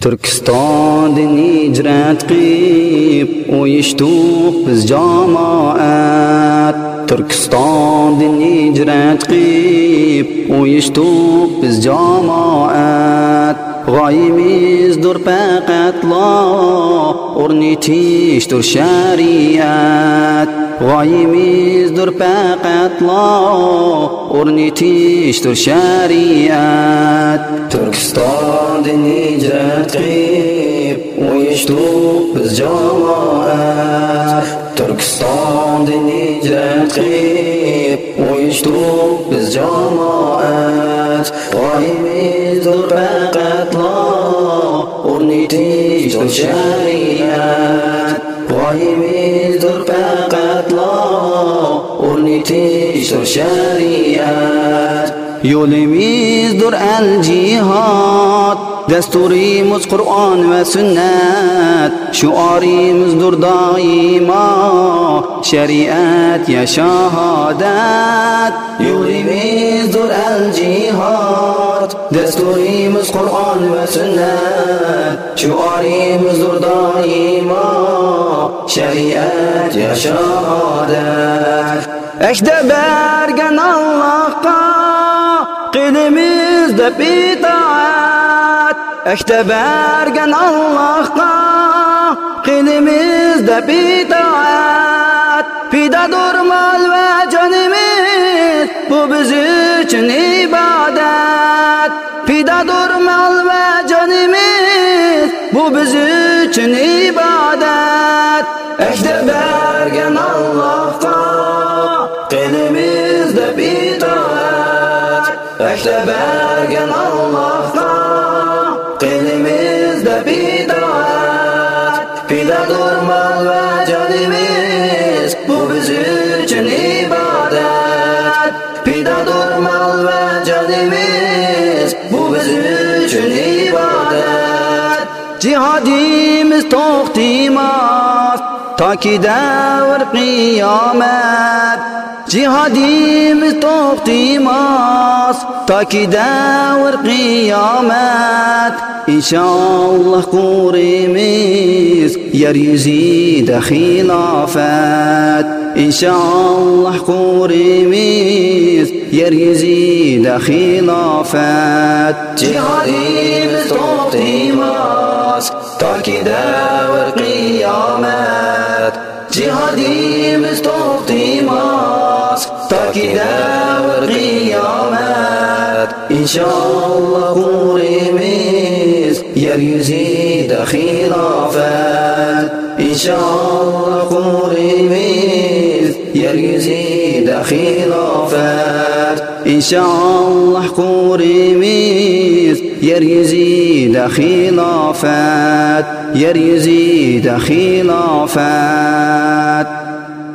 turkistondan hijrat qilib o'yishduq biz jamoat. Turkistondan hijrat qilib o'yishduq biz jamoat. بز جماعات غايميز دور باقات لا ورنيتيش دور شريعات غايميز دور باقات لا ورنيتيش دور شريعات تركستان دني جرات قيب ويشتوق بز جماعات تركستان شريعات باقات لا ورنيتيش دور شريعات يولميز دور الجهاد دستوريمز قرآن وسنات شعاريمز دور دائما شريعات يا شهادات يولميز دور الجهاد دستوريمز قرآن وسنات شعاريمز دور دائما شريعات يا شهادات اşte bergen Allah'a Qelimizde bitaat İşte bergen Allah'a Qelimizde bitaat Fida durmaz ve canimiz Bu biz için için ibadet. İşte bergen Allah'a Qelimizde bitaat. İşte bergen Allah'a Qelimizde bitaat. Fida durmaz ve canimiz Bu biz için ibadet. Fida durmaz ve canimiz Bu biz için ibadet Cihadimiz toxtimaz Ta ki devr kıyamet Cihadimiz toxtimaz Ta ki devr kıyamet İnşallah kurimiz Yeryüzüde hilafet İnşallah kurimiz Yeryüzüde hilafet Cihadimiz الناس. ترك دور قيامات. جهادي مستوطي ماس. ترك دور قيامات. إن شاء الله قرمز ير يزيد خلافات إن شاء الله قرمز ير يزيد خلافات إن شاء الله قرمز يريزيد خلافات يريزيد خلافات